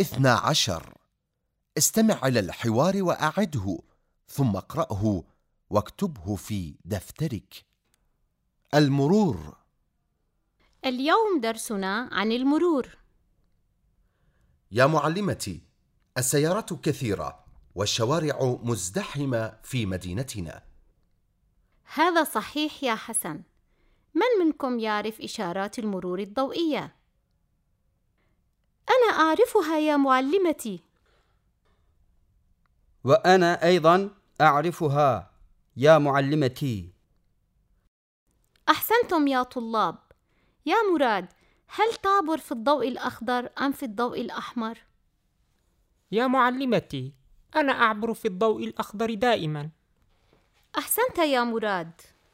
اثنى عشر. استمع إلى الحوار وأعده ثم اقرأه واكتبه في دفترك. المرور. اليوم درسنا عن المرور. يا معلمتي السيارات كثيرة والشوارع مزدحمة في مدينتنا. هذا صحيح يا حسن. من منكم يعرف إشارات المرور الضوئية؟ أنا أعرفها يا معلمتي. وأنا أيضا أعرفها يا معلمتي. أحسنتم يا طلاب. يا مراد هل تعبر في الضوء الأخضر أم في الضوء الأحمر؟ يا معلمتي أنا أعبر في الضوء الأخضر دائما. أحسنت يا مراد.